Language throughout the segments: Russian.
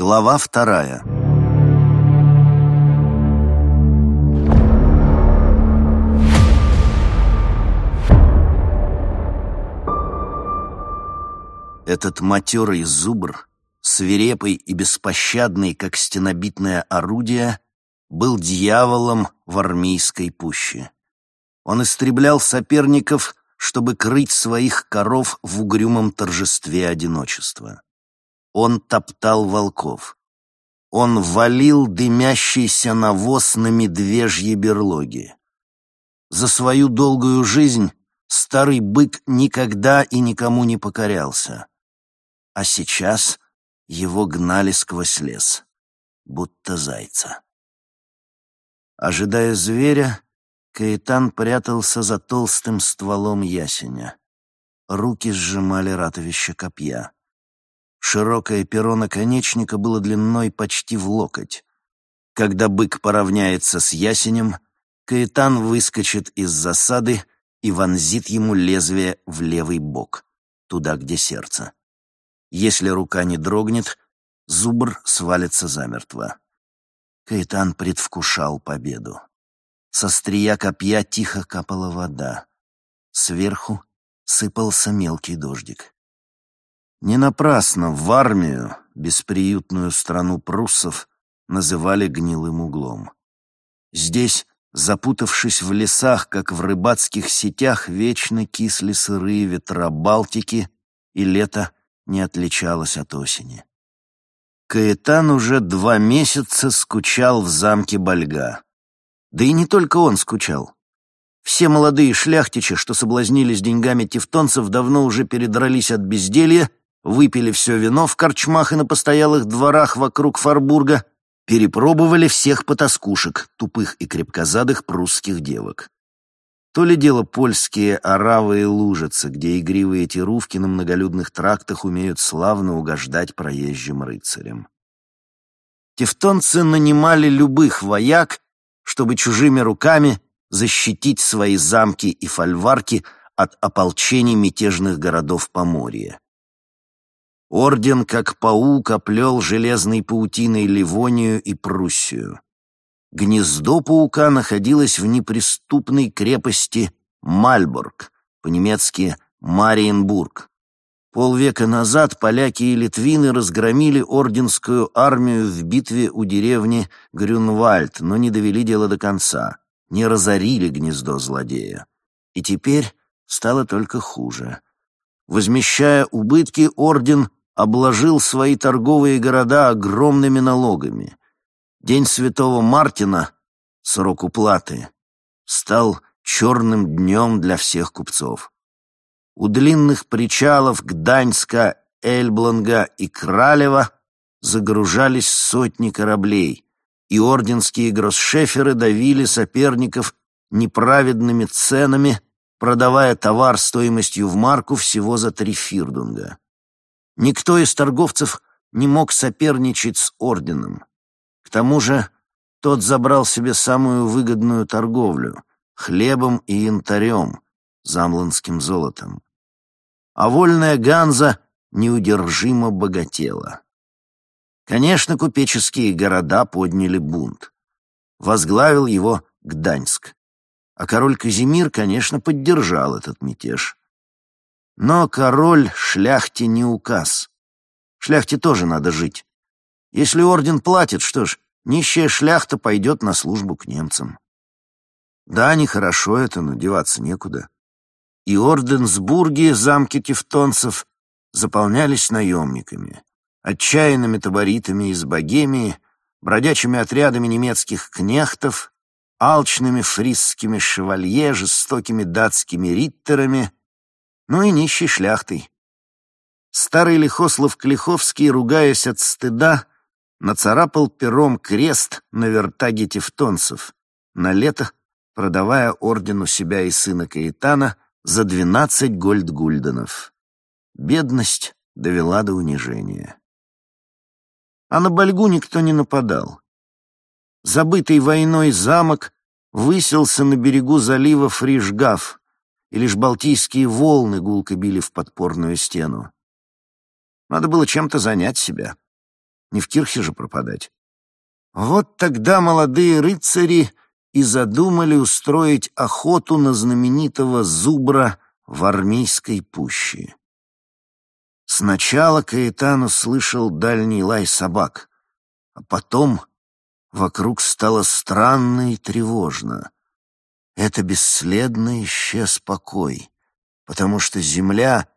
Глава вторая. Этот матерый зубр, свирепый и беспощадный, как стенобитное орудие, был дьяволом в армейской пуще. Он истреблял соперников, чтобы крыть своих коров в угрюмом торжестве одиночества. Он топтал волков. Он валил дымящийся навоз на медвежьи берлоги. За свою долгую жизнь старый бык никогда и никому не покорялся. А сейчас его гнали сквозь лес, будто зайца. Ожидая зверя, Каэтан прятался за толстым стволом ясеня. Руки сжимали ратовище копья. Широкое перо наконечника было длиной почти в локоть. Когда бык поравняется с ясенем, Каэтан выскочит из засады и вонзит ему лезвие в левый бок, туда, где сердце. Если рука не дрогнет, зубр свалится замертво. Каэтан предвкушал победу. Со стрия копья тихо капала вода. Сверху сыпался мелкий дождик. Не напрасно в армию, бесприютную страну пруссов, называли гнилым углом. Здесь, запутавшись в лесах, как в рыбацких сетях, вечно кисли сырые ветра Балтики, и лето не отличалось от осени. Каэтан уже два месяца скучал в замке Бальга. Да и не только он скучал. Все молодые шляхтичи, что соблазнились деньгами тевтонцев, давно уже передрались от безделья выпили все вино в корчмах и на постоялых дворах вокруг Фарбурга, перепробовали всех потаскушек, тупых и крепкозадых прусских девок. То ли дело польские оравы и лужицы, где игривые тирувки на многолюдных трактах умеют славно угождать проезжим рыцарям. Тевтонцы нанимали любых вояк, чтобы чужими руками защитить свои замки и фольварки от ополчений мятежных городов Поморья. Орден, как паук, оплел железной паутиной Ливонию и Пруссию. Гнездо паука находилось в неприступной крепости Мальбург, по-немецки Мариенбург. Полвека назад поляки и литвины разгромили орденскую армию в битве у деревни Грюнвальд, но не довели дело до конца, не разорили гнездо злодея. И теперь стало только хуже. Возмещая убытки, орден обложил свои торговые города огромными налогами. День Святого Мартина, срок уплаты, стал черным днем для всех купцов. У длинных причалов Гданьска, Эльбланга и Кралева загружались сотни кораблей, и орденские гроссшеферы давили соперников неправедными ценами, продавая товар стоимостью в марку всего за три фирдунга. Никто из торговцев не мог соперничать с орденом. К тому же тот забрал себе самую выгодную торговлю — хлебом и янтарем, замланским золотом. А вольная Ганза неудержимо богатела. Конечно, купеческие города подняли бунт. Возглавил его Гданьск. А король Казимир, конечно, поддержал этот мятеж. Но король шляхте не указ. Шляхте тоже надо жить. Если орден платит, что ж, нищая шляхта пойдет на службу к немцам. Да, нехорошо это, но деваться некуда. И Орденсбурги, замки тевтонцев, заполнялись наемниками, отчаянными таборитами из Богемии, бродячими отрядами немецких кнехтов, алчными фрисскими шевалье, жестокими датскими риттерами — ну и нищей шляхтой. Старый Лихослав Клиховский, ругаясь от стыда, нацарапал пером крест на вертаге тевтонцев, на лето продавая ордену себя и сына Каэтана за двенадцать гольдгульденов. Бедность довела до унижения. А на Бальгу никто не нападал. Забытый войной замок высился на берегу залива Фришгав, и лишь балтийские волны гулко били в подпорную стену. Надо было чем-то занять себя. Не в кирхе же пропадать. Вот тогда молодые рыцари и задумали устроить охоту на знаменитого зубра в армейской пуще. Сначала Каэтан услышал дальний лай собак, а потом вокруг стало странно и тревожно. Это бесследно исчез покой, потому что земля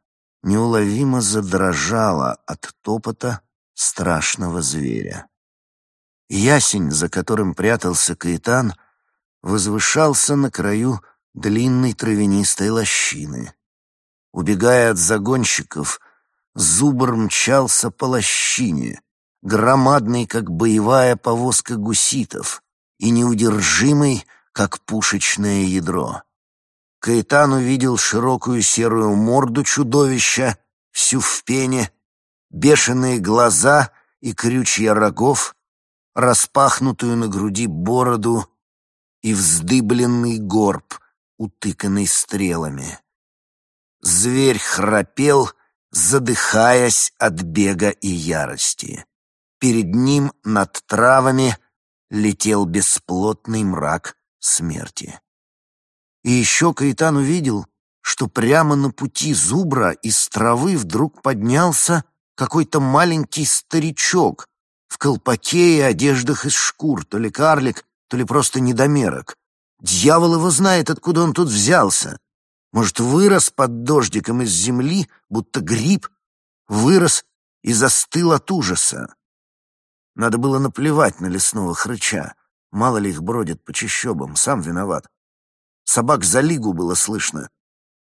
неуловимо задрожала от топота страшного зверя. Ясень, за которым прятался Каэтан, возвышался на краю длинной травянистой лощины. Убегая от загонщиков, зубр мчался по лощине, громадный, как боевая повозка гуситов, и неудержимый, как пушечное ядро. Каэтан увидел широкую серую морду чудовища, всю в пене, бешеные глаза и крючья рогов, распахнутую на груди бороду и вздыбленный горб, утыканный стрелами. Зверь храпел, задыхаясь от бега и ярости. Перед ним над травами летел бесплотный мрак смерти. И еще Каэтан увидел, что прямо на пути зубра из травы вдруг поднялся какой-то маленький старичок в колпаке и одеждах из шкур, то ли карлик, то ли просто недомерок. Дьявол его знает, откуда он тут взялся. Может, вырос под дождиком из земли, будто гриб, вырос и застыл от ужаса. Надо было наплевать на лесного хрыча. Мало ли их бродит по чащобам, сам виноват. Собак за лигу было слышно.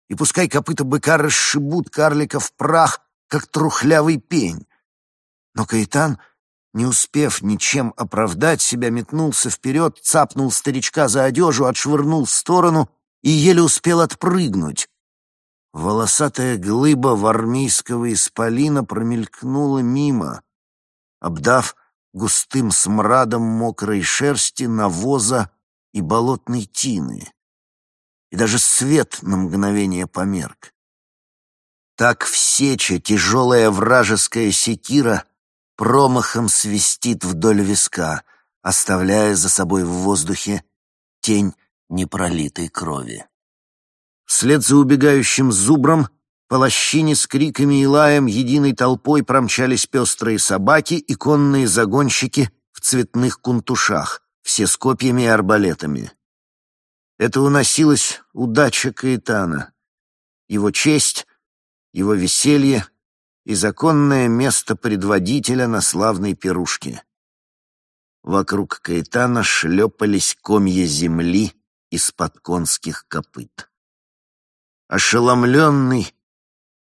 И пускай копыта быка расшибут карлика в прах, как трухлявый пень. Но Каэтан, не успев ничем оправдать себя, метнулся вперед, цапнул старичка за одежу, отшвырнул в сторону и еле успел отпрыгнуть. Волосатая глыба вармийского исполина промелькнула мимо, обдав густым смрадом мокрой шерсти, навоза и болотной тины. И даже свет на мгновение померк. Так в сече тяжелая вражеская секира промахом свистит вдоль виска, оставляя за собой в воздухе тень непролитой крови. Вслед за убегающим зубром по лощине с криками и лаем единой толпой промчались пестрые собаки и конные загонщики в цветных кунтушах, все с копьями и арбалетами. Это уносилась удача Каэтана, его честь, его веселье и законное место предводителя на славной пирушке. Вокруг Каэтана шлепались комья земли из-под конских копыт. Ошеломленный,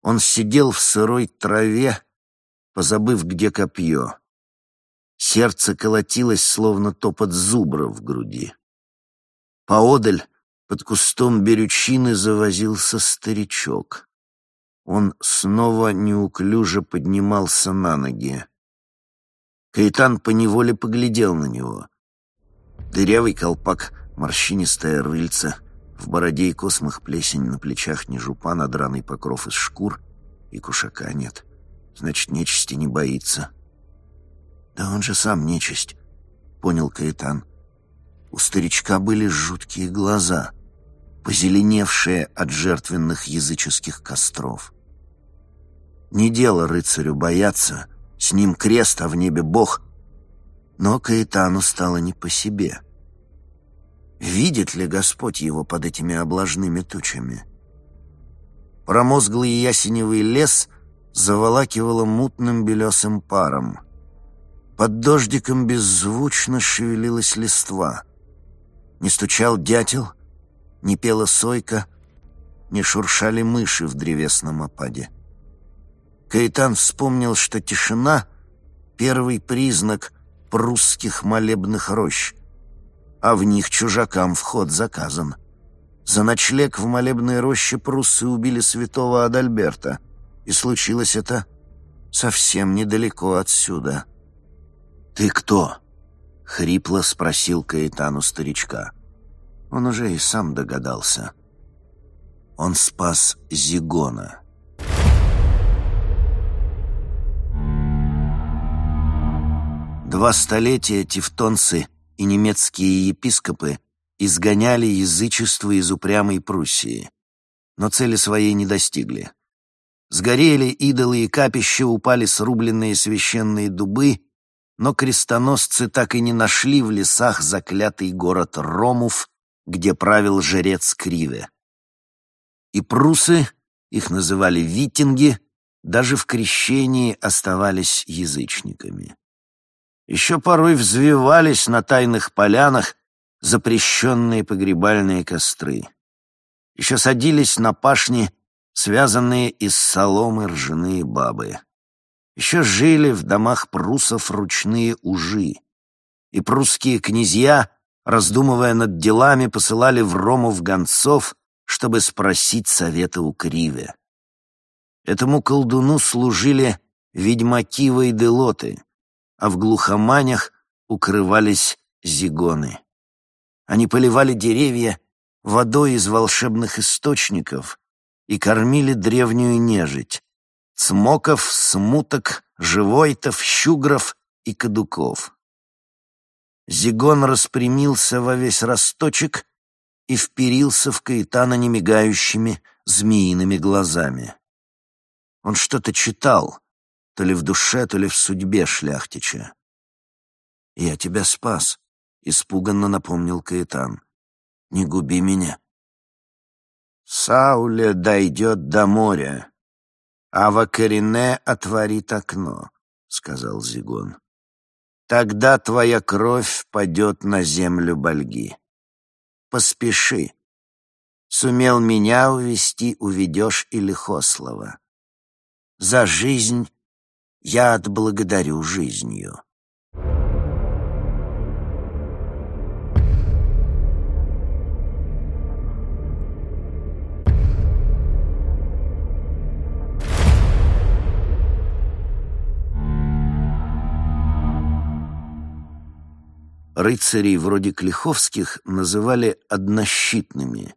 он сидел в сырой траве, позабыв, где копье. Сердце колотилось, словно топот зубра в груди. Поодаль, под кустом берючины, завозился старичок. Он снова неуклюже поднимался на ноги. Каэтан поневоле поглядел на него. Дырявый колпак, морщинистая рыльца, в бороде и космах плесень на плечах не жупа, надраный покров из шкур, и кушака нет. Значит, нечисти не боится. Да он же сам нечисть, понял Каэтан. У старичка были жуткие глаза, позеленевшие от жертвенных языческих костров. Не дело рыцарю бояться, с ним крест, а в небе Бог. Но Каэтану стало не по себе. Видит ли Господь его под этими облажными тучами? Промозглый ясеневый лес заволакивало мутным белесым паром. Под дождиком беззвучно шевелилась листва. Не стучал дятел, не пела сойка, не шуршали мыши в древесном опаде. Каэтан вспомнил, что тишина — первый признак прусских молебных рощ, а в них чужакам вход заказан. За ночлег в молебной роще пруссы убили святого Адальберта, и случилось это совсем недалеко отсюда. «Ты кто?» — хрипло спросил Каэтану старичка. Он уже и сам догадался. Он спас Зигона. Два столетия тевтонцы и немецкие епископы изгоняли язычество из упрямой Пруссии, но цели своей не достигли. Сгорели идолы и капища, упали срубленные священные дубы, но крестоносцы так и не нашли в лесах заклятый город Ромув, где правил жрец Криве. И прусы, их называли витинги, даже в крещении оставались язычниками. Еще порой взвивались на тайных полянах запрещенные погребальные костры. Еще садились на пашни, связанные из соломы ржаные бабы. Еще жили в домах прусов ручные ужи. И прусские князья, раздумывая над делами, посылали в Рому в гонцов, чтобы спросить совета у Криве. Этому колдуну служили ведьмаки Вайделоты, а в глухоманях укрывались зигоны. Они поливали деревья водой из волшебных источников и кормили древнюю нежить — цмоков, смуток, живойтов, щугров и кадуков. Зигон распрямился во весь росточек и вперился в Каэтана немигающими змеиными глазами. Он что-то читал, то ли в душе, то ли в судьбе шляхтича. «Я тебя спас», — испуганно напомнил Каэтан. «Не губи меня». «Сауле дойдет до моря, а Вакарине отворит окно», — сказал Зигон. «Тогда твоя кровь падет на землю Бальги. Поспеши. Сумел меня увести, уведешь и Лихослова. За жизнь я отблагодарю жизнью». Рыцарей вроде Клиховских называли однощитными.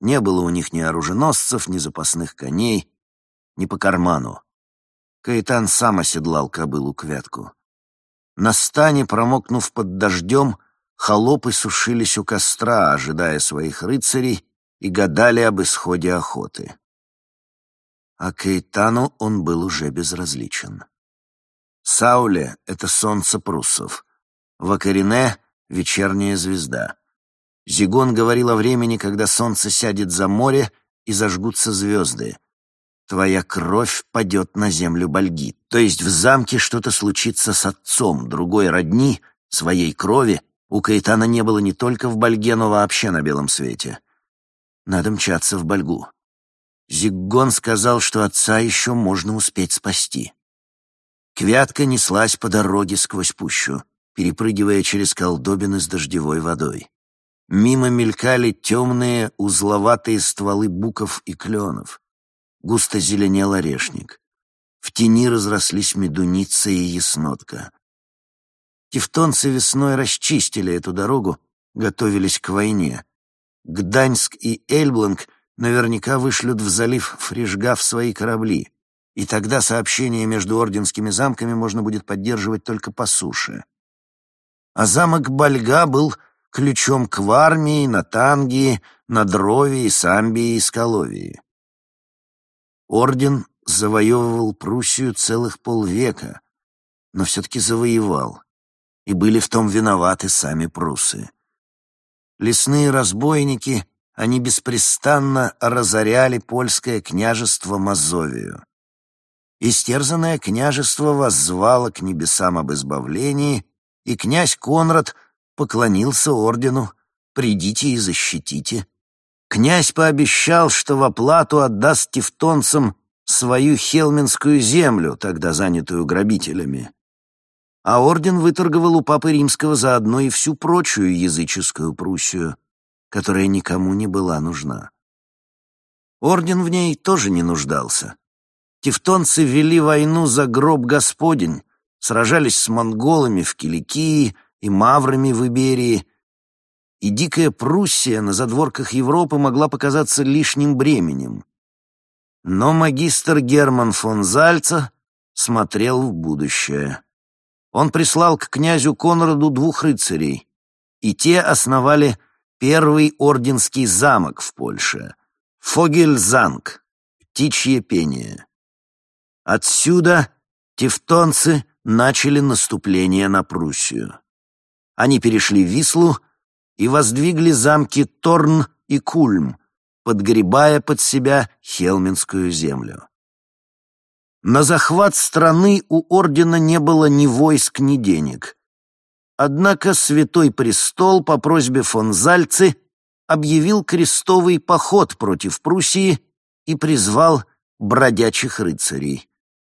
Не было у них ни оруженосцев, ни запасных коней, ни по карману. Каэтан сам оседлал кобылу к вятку. На стане, промокнув под дождем, холопы сушились у костра, ожидая своих рыцарей, и гадали об исходе охоты. А Каэтану он был уже безразличен. Сауле — это солнце пруссов — Вакарине — вечерняя звезда. Зигон говорил о времени, когда солнце сядет за море и зажгутся звезды. Твоя кровь падет на землю Бальги. То есть в замке что-то случится с отцом, другой родни, своей крови. У Каэтана не было не только в Бальге, но вообще на белом свете. Надо мчаться в Бальгу. Зиггон сказал, что отца еще можно успеть спасти. Квятка неслась по дороге сквозь пущу перепрыгивая через колдобины с дождевой водой. Мимо мелькали темные узловатые стволы буков и кленов. Густо зеленел орешник. В тени разрослись медуница и яснотка. Тевтонцы весной расчистили эту дорогу, готовились к войне. Гданьск и Эльбланг наверняка вышлют в залив Фрижга в свои корабли, и тогда сообщение между орденскими замками можно будет поддерживать только по суше а замок Бальга был ключом к Вармии, Натангии, Надровии, Самбии и Скаловии. Орден завоевывал Пруссию целых полвека, но все-таки завоевал, и были в том виноваты сами прусы. Лесные разбойники, они беспрестанно разоряли польское княжество Мазовию. Истерзанное княжество воззвало к небесам об избавлении и князь Конрад поклонился ордену «Придите и защитите». Князь пообещал, что в оплату отдаст тевтонцам свою хелминскую землю, тогда занятую грабителями. А орден выторговал у папы римского заодно и всю прочую языческую Пруссию, которая никому не была нужна. Орден в ней тоже не нуждался. Тевтонцы вели войну за гроб Господень, сражались с монголами в Киликии и маврами в Иберии, и дикая Пруссия на задворках Европы могла показаться лишним бременем. Но магистр Герман фон Зальца смотрел в будущее. Он прислал к князю Конраду двух рыцарей, и те основали первый орденский замок в Польше — Фогельзанг, птичье пение. Отсюда тевтонцы начали наступление на Пруссию. Они перешли Вислу и воздвигли замки Торн и Кульм, подгребая под себя Хелминскую землю. На захват страны у ордена не было ни войск, ни денег. Однако Святой Престол по просьбе фон Зальцы объявил крестовый поход против Пруссии и призвал бродячих рыцарей.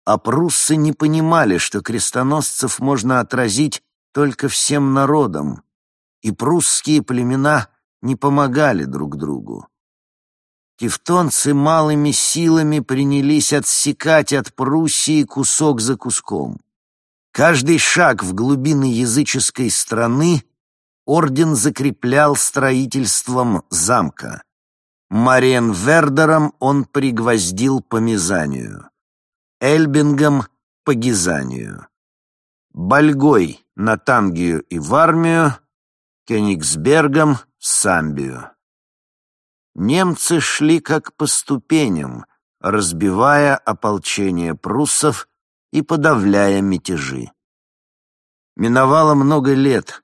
А пруссы не понимали, что крестоносцев можно отразить только всем народом, и прусские племена не помогали друг другу. Тевтонцы малыми силами принялись отсекать от Пруссии кусок за куском. Каждый шаг в глубины языческой страны орден закреплял строительством замка. Мариен Вердером он пригвоздил по Мизанию, Эльбингом — по Гизанию, Бальгой — на Тангию и в армию, Кёнигсбергом — в Самбию. Немцы шли как по ступеням, разбивая ополчение пруссов и подавляя мятежи. Миновало много лет.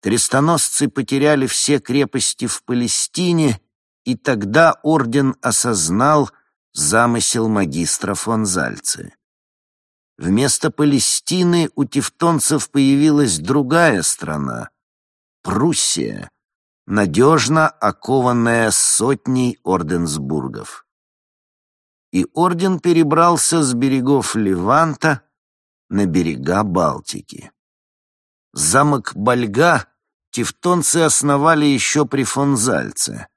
Крестоносцы потеряли все крепости в Палестине и тогда орден осознал замысел магистра фон Зальцы. Вместо Палестины у тевтонцев появилась другая страна — Пруссия, надежно окованная сотней орденсбургов. И орден перебрался с берегов Леванта на берега Балтики. Замок Бальга тевтонцы основали еще при фон Зальце.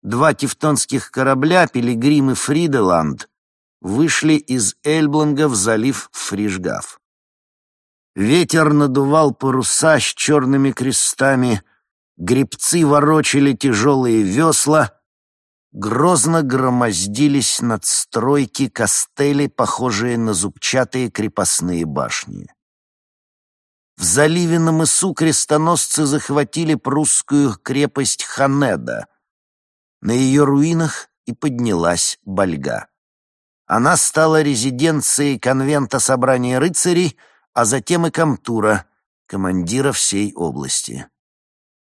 Два тевтонских корабля, Пилигрим и Фриделанд, вышли из Эльбланга в залив Фрижгав. Ветер надувал паруса с черными крестами, гребцы ворочали тяжелые весла, грозно громоздились над стройки костели, похожие на зубчатые крепостные башни. В заливе на мысу крестоносцы захватили прусскую крепость Ханеда — на ее руинах и поднялась Бальга. Она стала резиденцией конвента собрания рыцарей, а затем и комтура, командира всей области.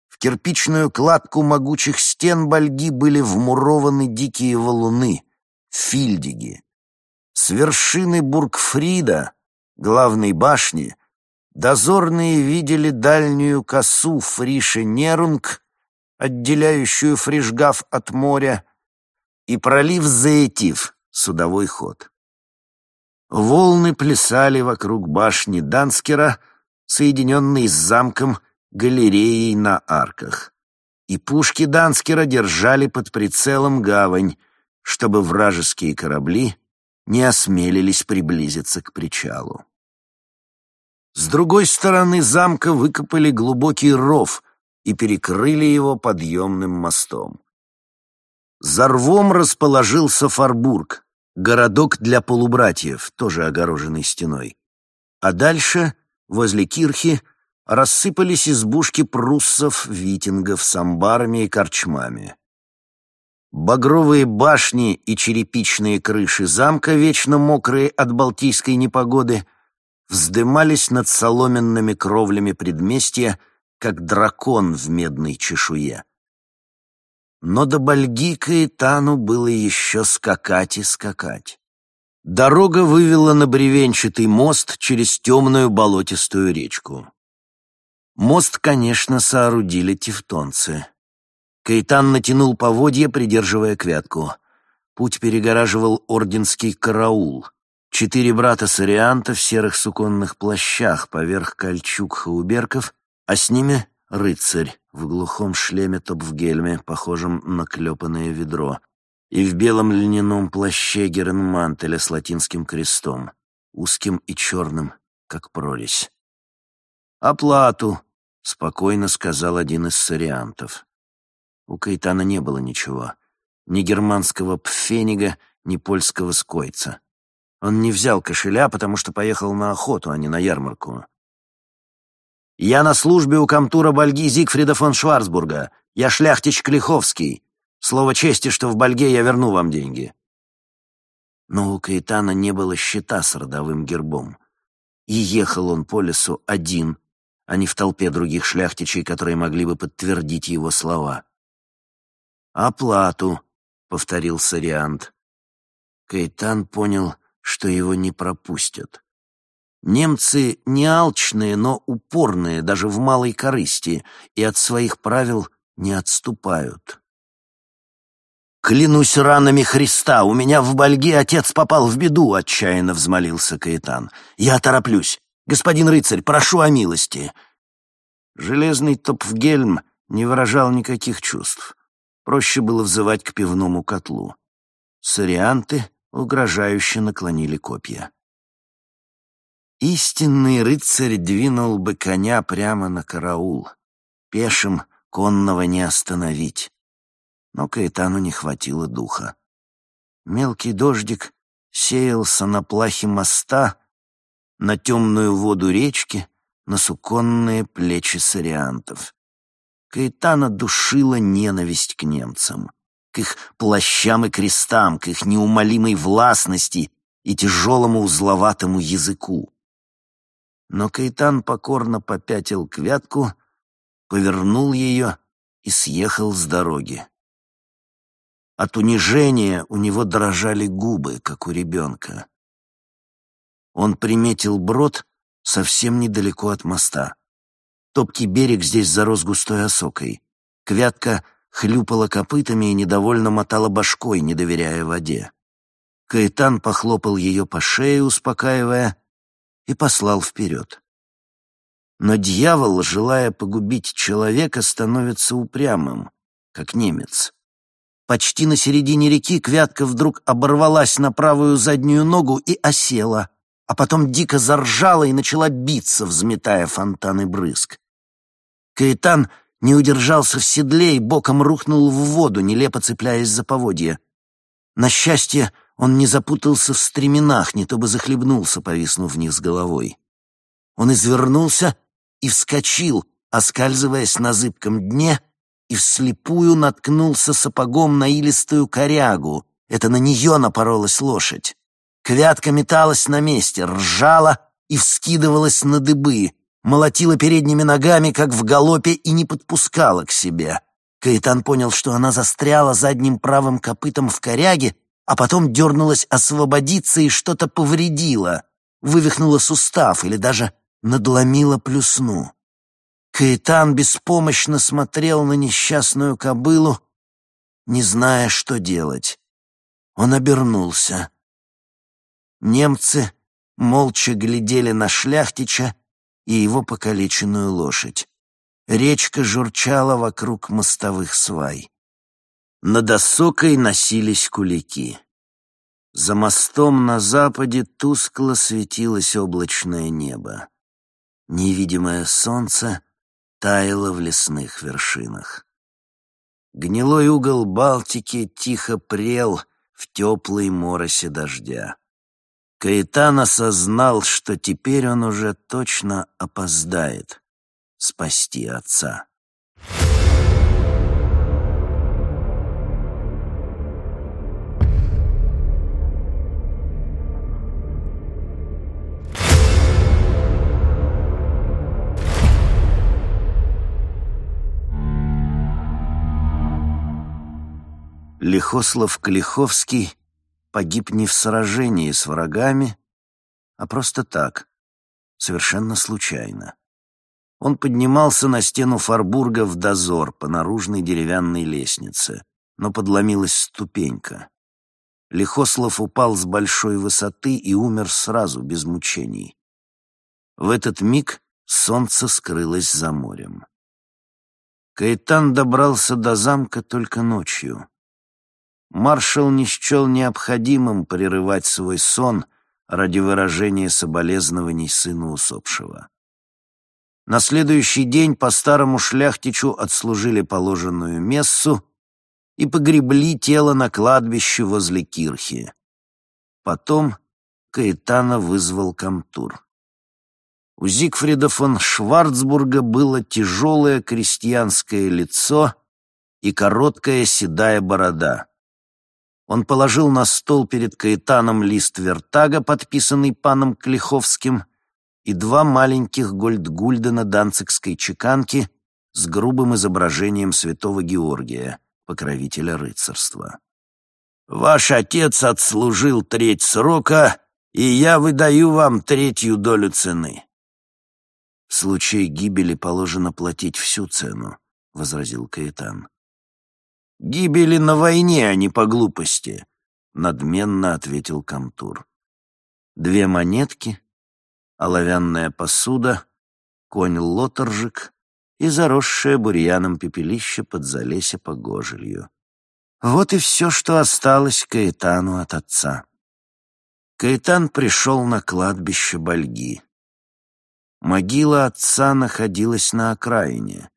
В кирпичную кладку могучих стен Бальги были вмурованы дикие валуны, фильдиги. С вершины Бургфрида, главной башни, дозорные видели дальнюю косу Фрише-Нерунг отделяющую Фрижгав от моря, и пролив Заэтив, судовой ход. Волны плясали вокруг башни Данскера, соединенной с замком галереей на арках. И пушки Данскера держали под прицелом гавань, чтобы вражеские корабли не осмелились приблизиться к причалу. С другой стороны замка выкопали глубокий ров — и перекрыли его подъемным мостом. За рвом расположился Фарбург, городок для полубратьев, тоже огороженный стеной. А дальше, возле кирхи, рассыпались избушки пруссов, витингов с амбарами и корчмами. Багровые башни и черепичные крыши замка, вечно мокрые от балтийской непогоды, вздымались над соломенными кровлями предместья, как дракон в медной чешуе. Но до Бальгика и Тану было еще скакать и скакать. Дорога вывела на бревенчатый мост через темную болотистую речку. Мост, конечно, соорудили тевтонцы. Кайтан натянул поводья, придерживая квятку. Путь перегораживал орденский караул. Четыре брата Сарианта в серых суконных плащах поверх кольчуг хауберков а с ними рыцарь в глухом шлеме топфгельме, похожем на клепанное ведро, и в белом льняном плаще геренмантеля с латинским крестом, узким и черным, как прорезь. «Оплату», — спокойно сказал один из сариантов. У Кайтана не было ничего, ни германского пфенига, ни польского скойца. Он не взял кошеля, потому что поехал на охоту, а не на ярмарку. «Я на службе у комтура Бальги Зигфрида фон Шварцбурга. Я шляхтич Клиховский. Слово чести, что в Бальге я верну вам деньги». Но у Каэтана не было щита с родовым гербом. И ехал он по лесу один, а не в толпе других шляхтичей, которые могли бы подтвердить его слова. «Оплату», — повторил Сариант. Каэтан понял, что его не пропустят. Немцы не алчные, но упорные даже в малой корысти и от своих правил не отступают. «Клянусь ранами Христа, у меня в Бальге отец попал в беду», — отчаянно взмолился Каэтан. «Я тороплюсь. Господин рыцарь, прошу о милости». Железный Топфгельм не выражал никаких чувств. Проще было взывать к пивному котлу. Сорианты угрожающе наклонили копья. Истинный рыцарь двинул бы коня прямо на караул. Пешим конного не остановить. Но Каэтану не хватило духа. Мелкий дождик сеялся на плахе моста, на темную воду речки, на суконные плечи сариантов. Каэтана душила ненависть к немцам к их плащам и крестам, к их неумолимой властности и тяжелому узловатому языку. Но Кайтан покорно попятил к вятку, повернул ее и съехал с дороги. От унижения у него дрожали губы, как у ребенка. Он приметил брод совсем недалеко от моста. Топкий берег здесь зарос густой осокой. Квятка хлюпала копытами и недовольно мотала башкой, не доверяя воде. Каэтан похлопал ее по шее, успокаивая, и послал вперед. Но дьявол, желая погубить человека, становится упрямым, как немец. Почти на середине реки Квятка вдруг оборвалась на правую заднюю ногу и осела, а потом дико заржала и начала биться, взметая фонтаны брызг. Каэтан не удержался в седле и боком рухнул в воду, нелепо цепляясь за поводья. На счастье, он не запутался в стременах, не то бы захлебнулся, повиснув вниз головой. Он извернулся и вскочил, оскальзываясь на зыбком дне, и вслепую наткнулся сапогом на илистую корягу. Это на нее напоролась лошадь. Квятка металась на месте, ржала и вскидывалась на дыбы молотила передними ногами, как в галопе, и не подпускала к себе. Каэтан понял, что она застряла задним правым копытом в коряге, а потом дернулась освободиться и что-то повредила, вывихнула сустав или даже надломила плюсну. Каэтан беспомощно смотрел на несчастную кобылу, не зная, что делать. Он обернулся. Немцы молча глядели на шляхтича, и его покалеченную лошадь. Речка журчала вокруг мостовых свай. Над осокой носились кулики. За мостом на западе тускло светилось облачное небо. Невидимое солнце таяло в лесных вершинах. Гнилой угол Балтики тихо прел в теплой моросе дождя. Каэтан осознал, что теперь он уже точно опоздает спасти отца. Лихослав Клиховский погиб не в сражении с врагами, а просто так, совершенно случайно. Он поднимался на стену Фарбурга в дозор по наружной деревянной лестнице, но подломилась ступенька. Лихослав упал с большой высоты и умер сразу, без мучений. В этот миг солнце скрылось за морем. Каэтан добрался до замка только ночью маршал не счел необходимым прерывать свой сон ради выражения соболезнований сыну усопшего. На следующий день по старому шляхтичу отслужили положенную мессу и погребли тело на кладбище возле кирхи. Потом Каэтана вызвал Камтур. У Зигфрида фон Шварцбурга было тяжелое крестьянское лицо и короткая седая борода. Он положил на стол перед Каэтаном лист вертага, подписанный паном Клиховским, и два маленьких гольдгульдена данцикской чеканки с грубым изображением святого Георгия, покровителя рыцарства. «Ваш отец отслужил треть срока, и я выдаю вам третью долю цены». «В случае гибели положено платить всю цену», — возразил Каэтан. «Гибели на войне, а не по глупости», — надменно ответил Камтур. Две монетки, оловянная посуда, конь-лоторжик и заросшее бурьяном пепелище под залесе погожелью. Вот и все, что осталось Каэтану от отца. Каэтан пришел на кладбище Бальги. Могила отца находилась на окраине.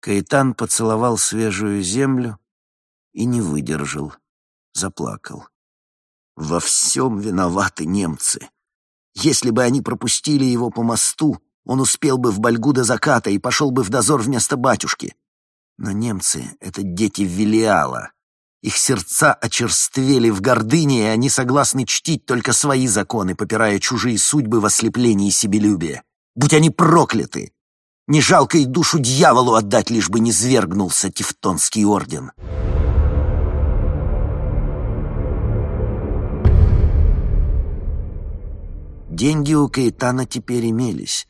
Каэтан поцеловал свежую землю и не выдержал, заплакал. Во всем виноваты немцы. Если бы они пропустили его по мосту, он успел бы в Бальгу до заката и пошел бы в дозор вместо батюшки. Но немцы — это дети Велиала. Их сердца очерствели в гордыне, и они согласны чтить только свои законы, попирая чужие судьбы в ослеплении себелюбия. Будь они прокляты! Не жалко и душу дьяволу отдать, лишь бы не свергнулся Тевтонский орден. Деньги у Каэтана теперь имелись.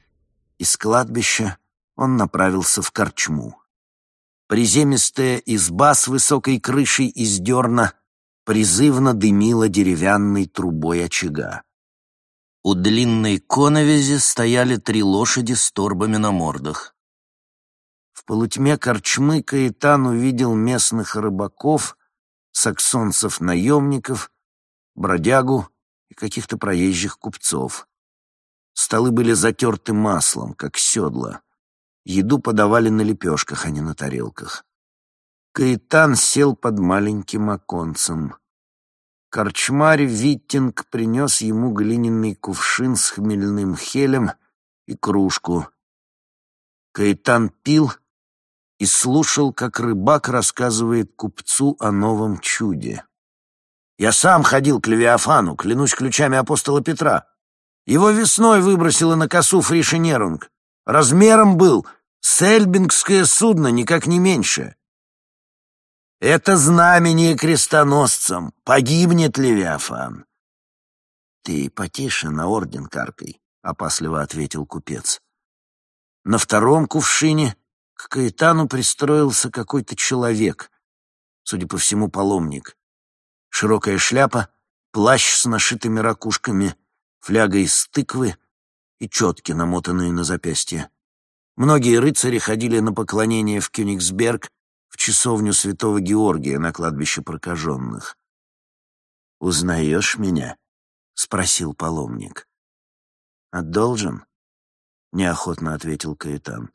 Из кладбища он направился в корчму. Приземистая изба с высокой крышей из дерна призывно дымила деревянной трубой очага. У длинной коновизи стояли три лошади с торбами на мордах. В полутьме корчмы Каэтан увидел местных рыбаков, саксонцев-наемников, бродягу и каких-то проезжих купцов. Столы были затерты маслом, как седла. Еду подавали на лепешках, а не на тарелках. Каэтан сел под маленьким оконцем. Корчмарь Виттинг принес ему глиняный кувшин с хмельным хелем и кружку. Каэтан пил и слушал, как рыбак рассказывает купцу о новом чуде. «Я сам ходил к Левиафану, клянусь ключами апостола Петра. Его весной выбросило на косу Фришенерунг. Размером был с эльбингское судно, никак не меньше. Это знамение крестоносцам. Погибнет Левиафан. Ты потише на орден каркой, — опасливо ответил купец. На втором кувшине к Каэтану пристроился какой-то человек, судя по всему, паломник. Широкая шляпа, плащ с нашитыми ракушками, фляга из тыквы и четки, намотанные на запястье. Многие рыцари ходили на поклонение в Кёнигсберг в часовню святого Георгия на кладбище прокаженных. «Узнаешь меня?» — спросил паломник. «А должен?» — неохотно ответил Каэтан.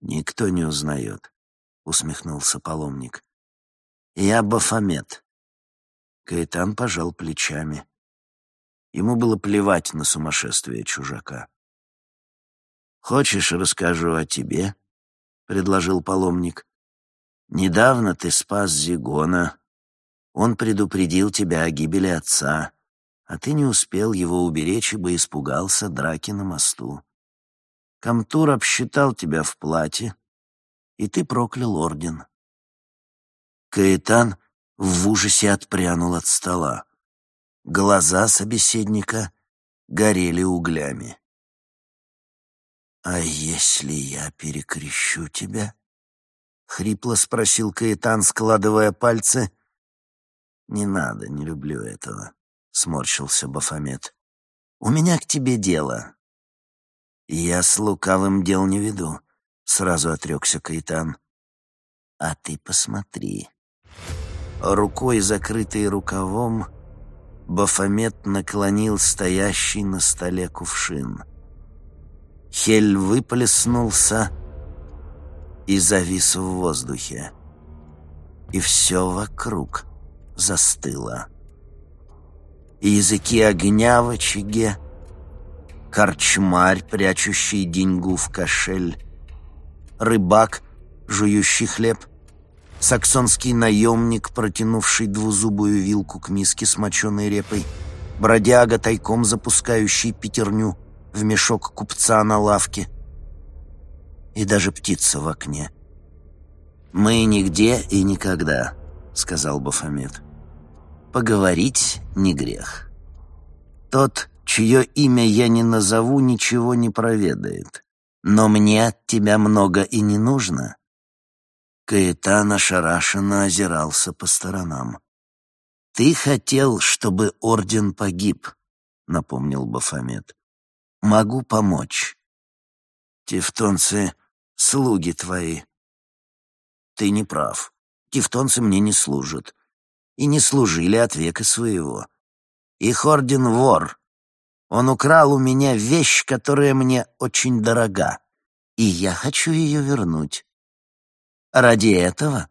«Никто не узнает», — усмехнулся паломник. «Я Бафомет». Каэтан пожал плечами. Ему было плевать на сумасшествие чужака. «Хочешь, расскажу о тебе?» — предложил паломник. Недавно ты спас Зигона. Он предупредил тебя о гибели отца, а ты не успел его уберечь, ибо испугался драки на мосту. Камтур обсчитал тебя в плате, и ты проклял орден. Каэтан в ужасе отпрянул от стола. Глаза собеседника горели углями. «А если я перекрещу тебя?» — хрипло спросил Каэтан, складывая пальцы. «Не надо, не люблю этого», — сморщился Бафомет. «У меня к тебе дело». «Я с лукавым дел не веду», — сразу отрекся Каэтан. «А ты посмотри». Рукой, закрытой рукавом, Бафомет наклонил стоящий на столе кувшин. Хель выплеснулся, — и завис в воздухе. И все вокруг застыло. языки огня в очаге, корчмарь, прячущий деньгу в кошель, рыбак, жующий хлеб, саксонский наемник, протянувший двузубую вилку к миске с моченой репой, бродяга, тайком запускающий пятерню в мешок купца на лавке и даже птица в окне. «Мы нигде и никогда», — сказал Бафомет. «Поговорить не грех. Тот, чье имя я не назову, ничего не проведает. Но мне от тебя много и не нужно». Каэтан ошарашенно озирался по сторонам. «Ты хотел, чтобы орден погиб», — напомнил Бафомет. «Могу помочь». «Тевтонцы — слуги твои». «Ты не прав. Тевтонцы мне не служат. И не служили от века своего. Их орден вор, он украл у меня вещь, которая мне очень дорога, и я хочу ее вернуть. Ради этого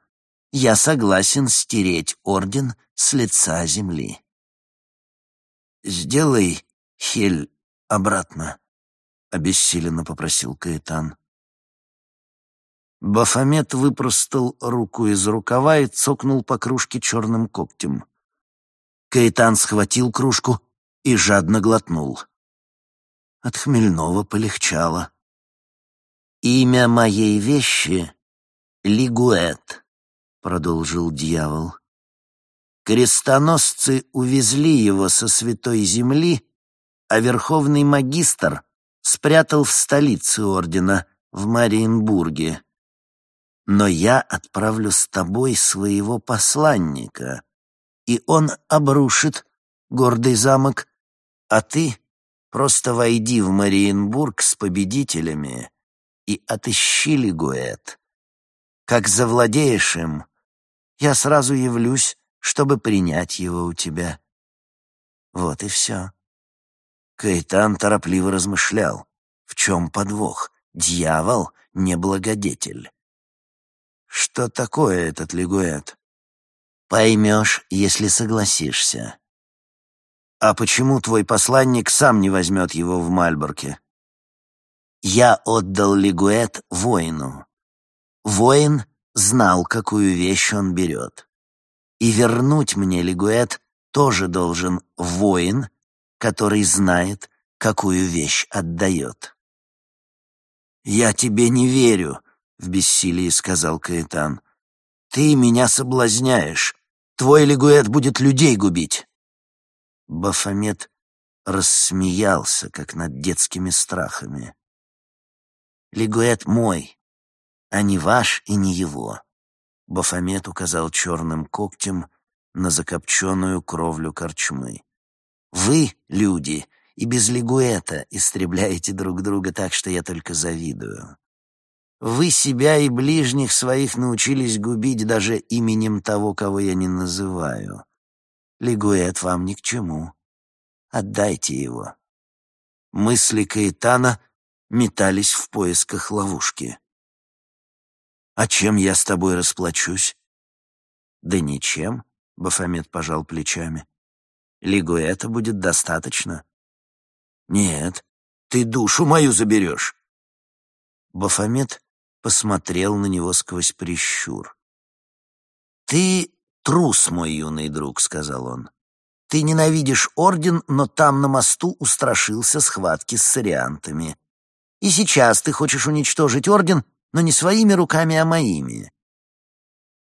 я согласен стереть орден с лица земли. «Сделай, Хель, обратно», — обессиленно попросил Каэтан. Бафомет выпростал руку из рукава и цокнул по кружке черным когтем. Каэтан схватил кружку и жадно глотнул. От хмельного полегчало. «Имя моей вещи — Лигуэт», — продолжил дьявол. «Крестоносцы увезли его со святой земли, а верховный магистр спрятал в столице ордена, в Мариенбурге. Но я отправлю с тобой своего посланника, и он обрушит гордый замок а ты просто войди в Мариенбург с победителями и отыщи Лигуэт. Как завладеешь им, я сразу явлюсь, чтобы принять его у тебя. Вот и все. Каэтан торопливо размышлял. В чем подвох? Дьявол — неблагодетель. Что такое этот Лигуэт? Поймешь, если согласишься. «А почему твой посланник сам не возьмет его в Мальборке?» «Я отдал Лигуэт воину. Воин знал, какую вещь он берет. И вернуть мне Лигуэт тоже должен воин, который знает, какую вещь отдает». «Я тебе не верю», — в бессилии сказал Каэтан. «Ты меня соблазняешь. Твой Лигуэт будет людей губить». Бафомет рассмеялся, как над детскими страхами. «Лигуэт мой, а не ваш и не его», — Бафомет указал черным когтем на закопченную кровлю корчмы. «Вы, люди, и без Лигуэта истребляете друг друга так, что я только завидую. Вы себя и ближних своих научились губить даже именем того, кого я не называю. Лигуэт вам ни к чему. Отдайте его». Мысли Каэтана метались в поисках ловушки. «А чем я с тобой расплачусь?» «Да ничем», — Бафомет пожал плечами. «Лигуэта будет достаточно». «Нет, ты душу мою заберешь». Бафомет посмотрел на него сквозь прищур. «Ты «Трус, мой юный друг», — сказал он. «Ты ненавидишь орден, но там на мосту устрашился схватки с сариантами. И сейчас ты хочешь уничтожить орден, но не своими руками, а моими.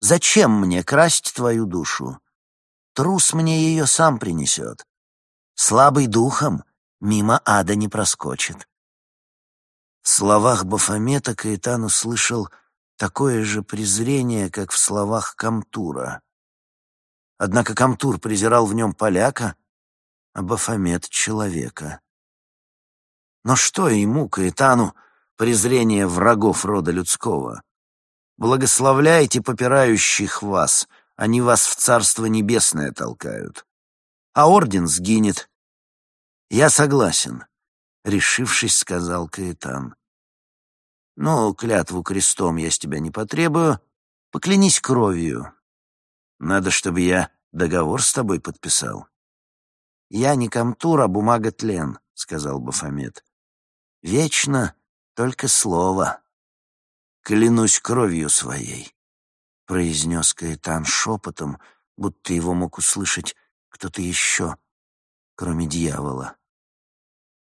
Зачем мне красть твою душу? Трус мне ее сам принесет. Слабый духом мимо ада не проскочит». В словах Бафомета Каэтан услышал такое же презрение, как в словах Камтура. Однако Камтур презирал в нем поляка, а Бафомет — человека. Но что ему, Каэтану, презрение врагов рода людского? Благословляйте попирающих вас, они вас в Царство Небесное толкают. А орден сгинет. Я согласен, — решившись, сказал Каэтан. Ну, клятву крестом я с тебя не потребую, поклянись кровью, надо, чтобы я договор с тобой подписал. «Я не Камтур, а бумага тлен», — сказал Бафомет. «Вечно только слово». «Клянусь кровью своей», — произнес Каэтан шепотом, будто его мог услышать кто-то еще, кроме дьявола.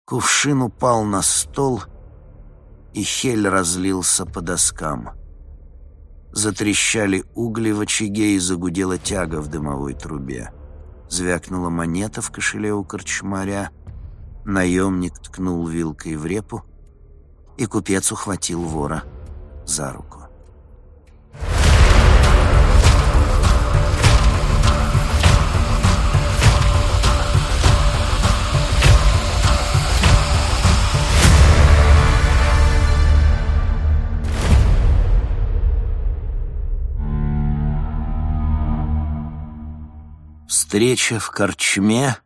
Кувшин упал на стол, и хель разлился по доскам. Затрещали угли в очаге и загудела тяга в дымовой трубе. Звякнула монета в кошеле у корчмаря. Наемник ткнул вилкой в репу, и купец ухватил вора за руку. Встреча в корчме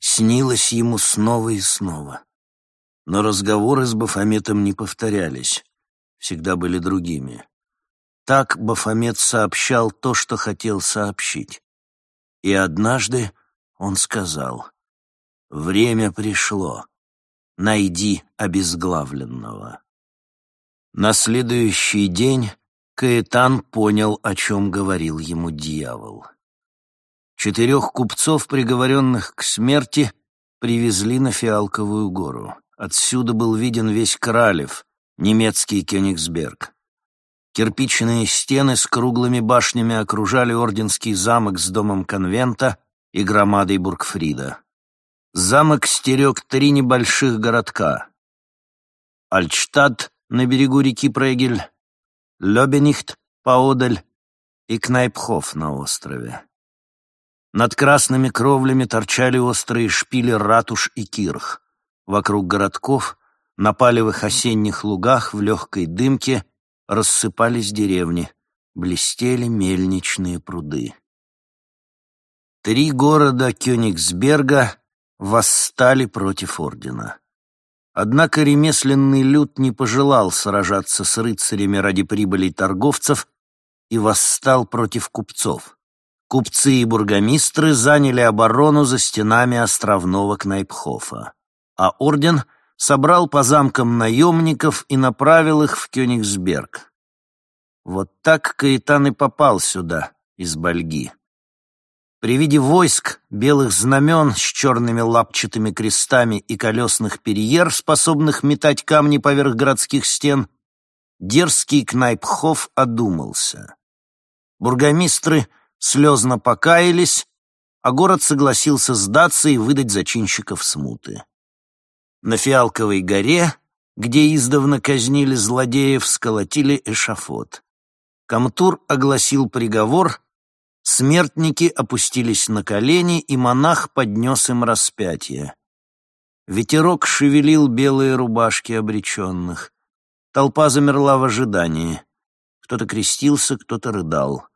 снилась ему снова и снова. Но разговоры с Бафометом не повторялись, всегда были другими. Так Бафомет сообщал то, что хотел сообщить. И однажды он сказал, «Время пришло, найди обезглавленного». На следующий день Каэтан понял, о чем говорил ему дьявол. Четырех купцов, приговоренных к смерти, привезли на Фиалковую гору. Отсюда был виден весь Кралев, немецкий Кёнигсберг. Кирпичные стены с круглыми башнями окружали орденский замок с домом конвента и громадой Бургфрида. Замок стерег три небольших городка. Альтштадт на берегу реки Прегель, Лёбенихт поодаль и Кнайпхоф на острове. Над красными кровлями торчали острые шпили ратуш и кирх. Вокруг городков, на палевых осенних лугах в легкой дымке рассыпались деревни, блестели мельничные пруды. Три города Кёнигсберга восстали против ордена. Однако ремесленный люд не пожелал сражаться с рыцарями ради прибыли торговцев и восстал против купцов. Купцы и бургомистры заняли оборону за стенами островного Кнайпхофа, а орден собрал по замкам наемников и направил их в Кёнигсберг. Вот так Каэтан и попал сюда, из Бальги. При виде войск, белых знамен с черными лапчатыми крестами и колесных перьер, способных метать камни поверх городских стен, дерзкий Кнайпхоф одумался. Бургомистры — слезно покаялись, а город согласился сдаться и выдать зачинщиков смуты. На Фиалковой горе, где издавна казнили злодеев, сколотили эшафот. Камтур огласил приговор, смертники опустились на колени, и монах поднес им распятие. Ветерок шевелил белые рубашки обреченных. Толпа замерла в ожидании. Кто-то крестился, кто-то рыдал.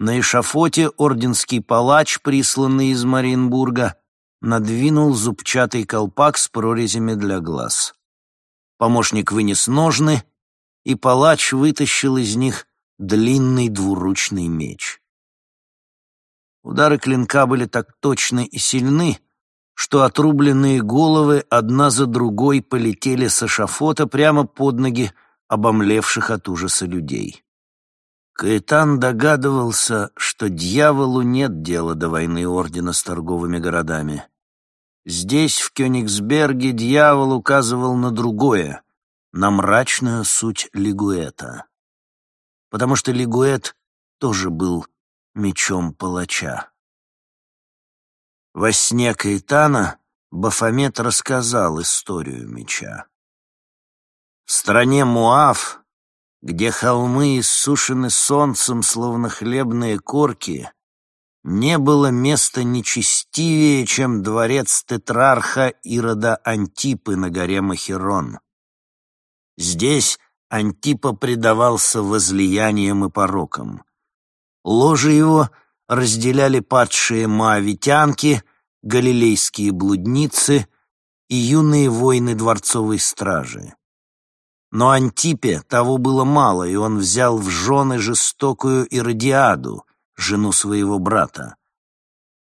На эшафоте орденский палач, присланный из Мариенбурга, надвинул зубчатый колпак с прорезями для глаз. Помощник вынес ножны, и палач вытащил из них длинный двуручный меч. Удары клинка были так точны и сильны, что отрубленные головы одна за другой полетели с эшафота прямо под ноги обомлевших от ужаса людей. Каэтан догадывался, что дьяволу нет дела до войны Ордена с торговыми городами. Здесь, в Кёнигсберге, дьявол указывал на другое, на мрачную суть Лигуэта. Потому что Лигуэт тоже был мечом палача. Во сне Каэтана Бафомет рассказал историю меча. В стране Муав где холмы иссушены солнцем, словно хлебные корки, не было места нечестивее, чем дворец тетрарха Ирода Антипы на горе Махерон. Здесь Антипа предавался возлияниям и порокам. Ложе его разделяли падшие маавитянки, галилейские блудницы и юные воины дворцовой стражи. Но Антипе того было мало, и он взял в жены жестокую Иродиаду, жену своего брата.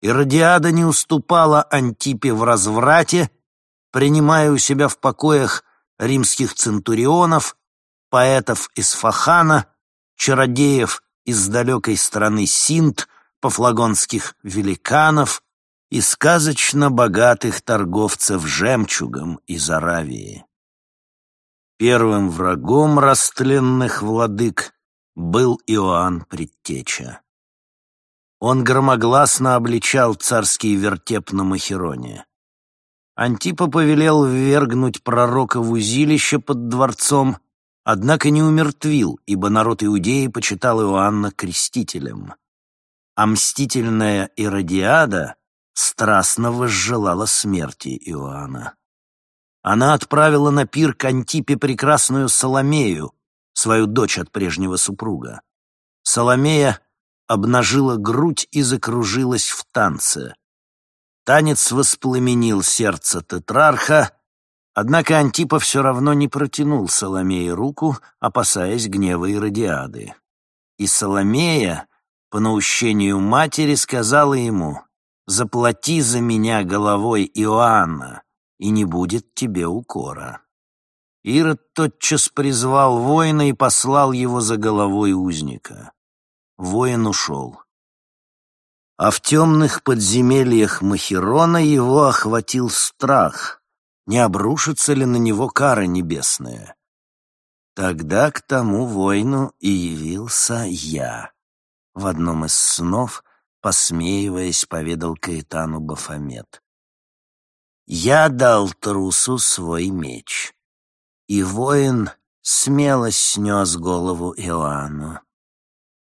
Иродиада не уступала Антипе в разврате, принимая у себя в покоях римских центурионов, поэтов из Фахана, чародеев из далекой страны Синт, пофлагонских великанов и сказочно богатых торговцев жемчугом из Аравии. Первым врагом растленных владык был Иоанн Предтеча. Он громогласно обличал царский вертеп на Махероне. Антипа повелел ввергнуть пророка в узилище под дворцом, однако не умертвил, ибо народ Иудеи почитал Иоанна крестителем. А мстительная Иродиада страстно возжелала смерти Иоанна. Она отправила на пир к Антипе прекрасную Соломею, свою дочь от прежнего супруга. Соломея обнажила грудь и закружилась в танце. Танец воспламенил сердце тетрарха, однако Антипа все равно не протянул Соломее руку, опасаясь гнева Иродиады. И Соломея, по наущению матери, сказала ему, «Заплати за меня головой Иоанна, и не будет тебе укора». Ирод тотчас призвал воина и послал его за головой узника. Воин ушел а в темных подземельях Махерона его охватил страх, не обрушится ли на него кара небесная. Тогда к тому воину и явился я. В одном из снов, посмеиваясь, поведал Каэтану Бафомет. Я дал трусу свой меч, и воин смело снес голову Иоанну.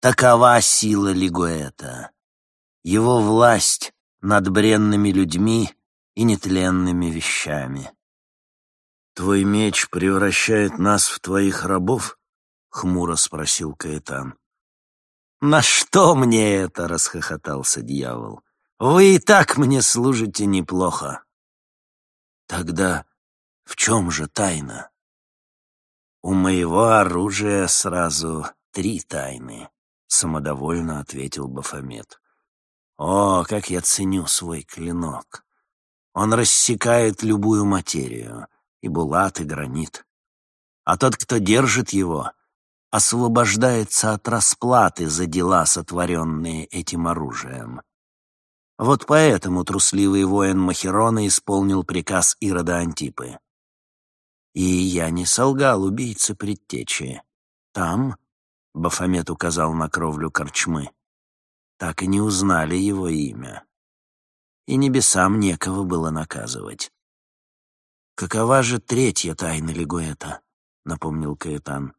Такова сила Лигуэта его власть над бренными людьми и нетленными вещами. «Твой меч превращает нас в твоих рабов?» — хмуро спросил Каэтан. «На что мне это?» — расхохотался дьявол. «Вы и так мне служите неплохо». «Тогда в чем же тайна?» «У моего оружия сразу три тайны», — самодовольно ответил Бафомет. О, как я ценю свой клинок! Он рассекает любую материю, и булат, и гранит. А тот, кто держит его, освобождается от расплаты за дела, сотворенные этим оружием. Вот поэтому трусливый воин Махерона исполнил приказ Ирода Антипы. И я не солгал убийце предтечи. Там, — Бафомет указал на кровлю корчмы, так и не узнали его имя. И небесам некого было наказывать. «Какова же третья тайна Лигуэта?» — напомнил Каэтан.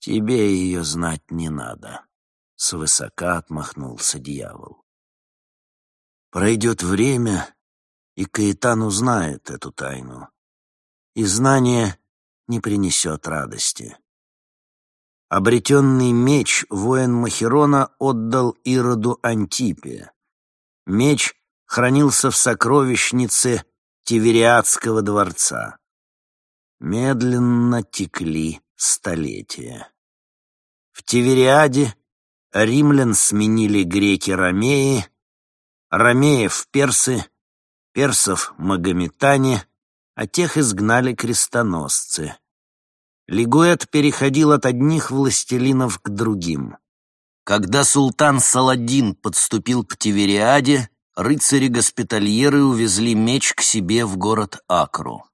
«Тебе ее знать не надо», — свысока отмахнулся дьявол. Пройдет время, и Каэтан узнает эту тайну, и знание не принесет радости. Обретенный меч воин Махерона отдал Ироду Антипе. Меч хранился в сокровищнице Тивериадского дворца. Медленно текли столетия. В Тивериаде римлян сменили греки-ромеи, ромеев — персы, персов — магометане, а тех изгнали крестоносцы — Лигуэт переходил от одних властелинов к другим. Когда султан Саладин подступил к Тивериаде, рыцари-госпитальеры увезли меч к себе в город Акру.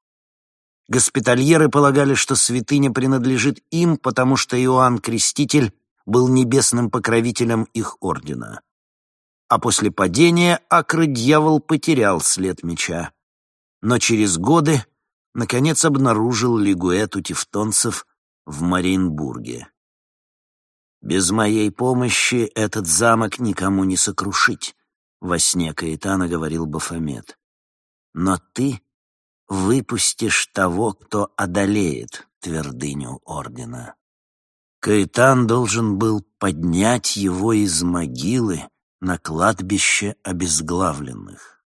Госпитальеры полагали, что святыня принадлежит им, потому что Иоанн Креститель был небесным покровителем их ордена. А после падения Акры дьявол потерял след меча. Но через годы наконец обнаружил Лигуэту тевтонцев в Мариенбурге. «Без моей помощи этот замок никому не сокрушить», — во сне Каэтана говорил Бафомет. «Но ты выпустишь того, кто одолеет твердыню ордена». Каэтан должен был поднять его из могилы на кладбище обезглавленных.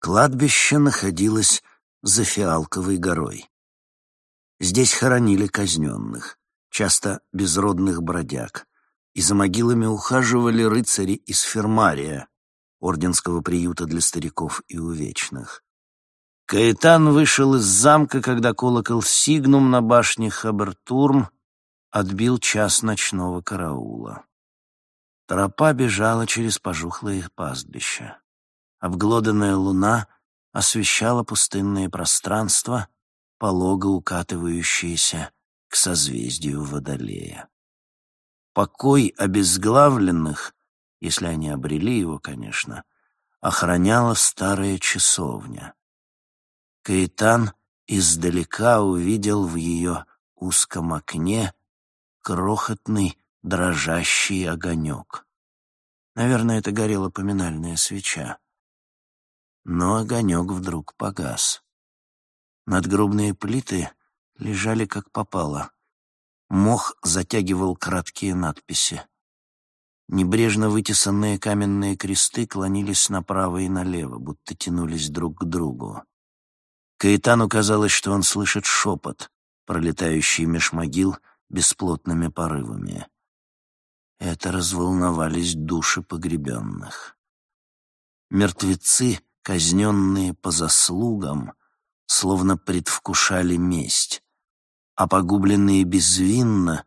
Кладбище находилось за Фиалковой горой. Здесь хоронили казненных, часто безродных бродяг, и за могилами ухаживали рыцари из Фермария, орденского приюта для стариков и увечных. Каэтан вышел из замка, когда колокол Сигнум на башне Хабертурм отбил час ночного караула. Тропа бежала через пожухлые пастбища. Обглоданная луна освещала пустынные пространства, полого укатывающиеся к созвездию Водолея. Покой обезглавленных, если они обрели его, конечно, охраняла старая часовня. Каэтан издалека увидел в ее узком окне крохотный дрожащий огонек. Наверное, это горела поминальная свеча. Но огонек вдруг погас. Надгробные плиты лежали как попало. Мох затягивал краткие надписи. Небрежно вытесанные каменные кресты клонились направо и налево, будто тянулись друг к другу. Каэтану казалось, что он слышит шепот, пролетающий меж могил бесплотными порывами. Это разволновались души погребенных. Мертвецы, казненные по заслугам, словно предвкушали месть, а погубленные безвинно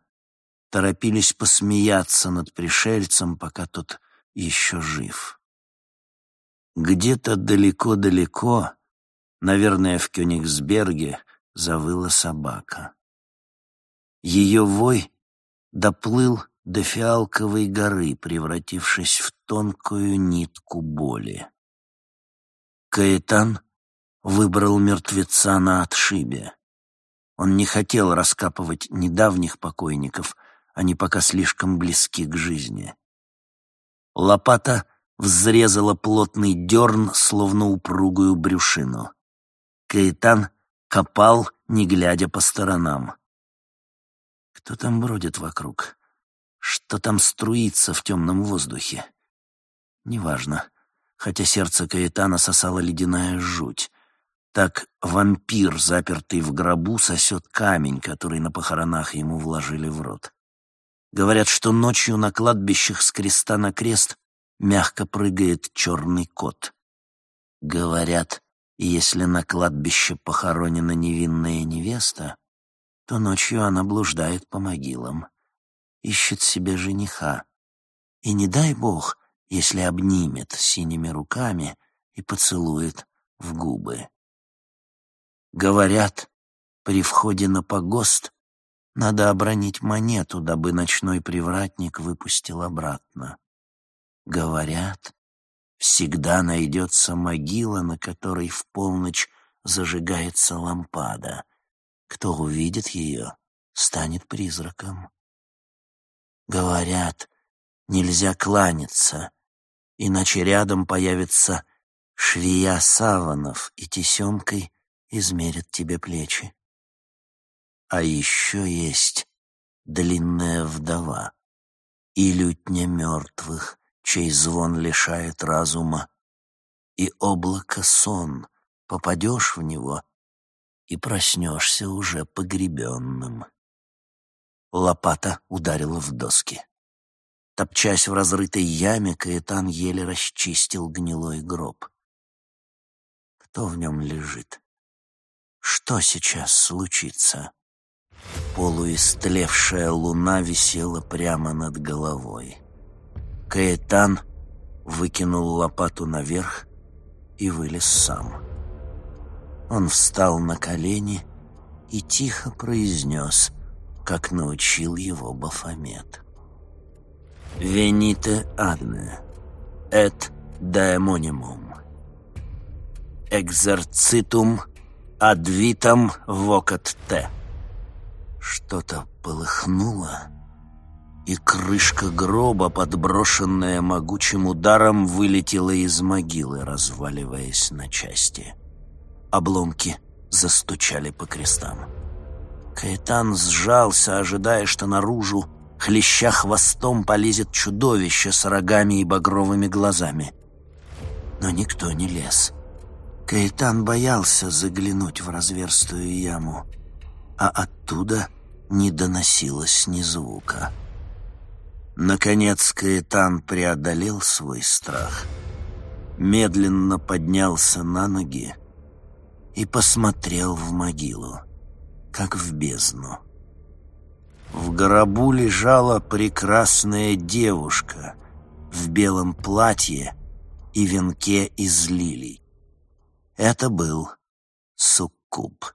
торопились посмеяться над пришельцем, пока тот еще жив. Где-то далеко-далеко, наверное, в Кёнигсберге, завыла собака. Ее вой доплыл до фиалковой горы, превратившись в тонкую нитку боли. Каэтан выбрал мертвеца на отшибе. Он не хотел раскапывать недавних покойников, они пока слишком близки к жизни. Лопата взрезала плотный дерн, словно упругую брюшину. Каэтан копал, не глядя по сторонам. Кто там бродит вокруг? Что там струится в темном воздухе? Неважно, хотя сердце Каэтана сосала ледяная жуть. Так вампир, запертый в гробу, сосет камень, который на похоронах ему вложили в рот. Говорят, что ночью на кладбищах с креста на крест мягко прыгает черный кот. Говорят, если на кладбище похоронена невинная невеста, то ночью она блуждает по могилам, ищет себе жениха. И не дай бог, если обнимет синими руками и поцелует в губы. Говорят, при входе на погост надо обронить монету, дабы ночной привратник выпустил обратно. Говорят, всегда найдется могила, на которой в полночь зажигается лампада. Кто увидит ее, станет призраком. Говорят, нельзя кланяться, иначе рядом появится швея саванов и тесемкой измерит тебе плечи. А еще есть длинная вдова и лютня мертвых, чей звон лишает разума, и облако сон, попадешь в него и проснешься уже погребенным. Лопата ударила в доски. Топчась в разрытой яме, Каэтан еле расчистил гнилой гроб. Кто в нем лежит? Что сейчас случится? Полуистлевшая луна висела прямо над головой. Каэтан выкинул лопату наверх и вылез сам. Он встал на колени и тихо произнес, как научил его Бафомет. «Вените адне, эт демонимум, экзерцитум адвитам вокат те». Что-то полыхнуло, и крышка гроба, подброшенная могучим ударом, вылетела из могилы, разваливаясь на части. Обломки застучали по крестам. Каэтан сжался, ожидая, что наружу, хлеща хвостом, полезет чудовище с рогами и багровыми глазами. Но никто не лез. Каэтан боялся заглянуть в разверстую яму, — а оттуда не доносилось ни звука. Наконец Каэтан преодолел свой страх, медленно поднялся на ноги и посмотрел в могилу, как в бездну. В гробу лежала прекрасная девушка в белом платье и венке из лилий. Это был суккуб.